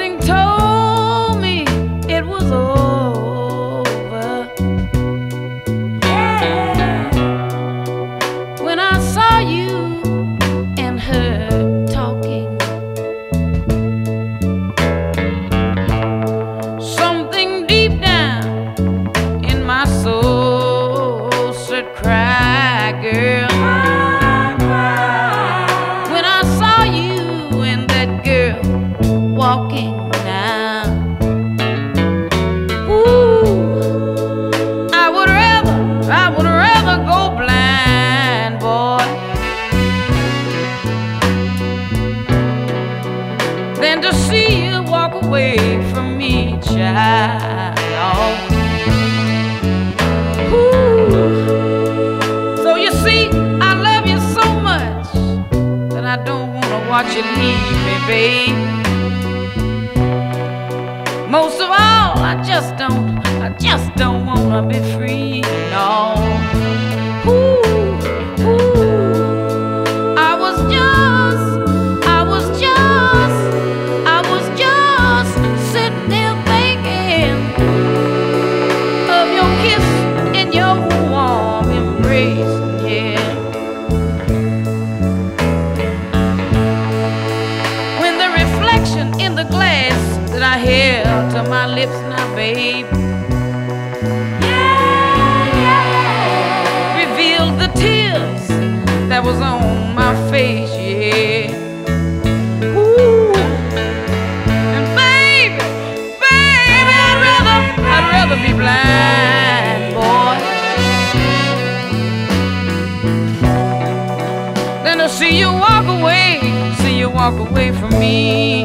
holding tight. walking now. Ooh, I would rather, I would rather go blind, boy, than to see you walk away from me, child. Ooh, so you see, I love you so much that I don't wanna watch you leave me, babe. Just don't wanna be free, no. Ooh, ooh. I was just, I was just, I was just sitting there thinking of your kiss and your warm embrace, yeah. When the reflection in the glass that I held to my lips now, babe. That was on my face, yeah. Ooh. And baby, baby, I'd rather, I'd rather be blind, boy, than to see you walk away, see you walk away from me.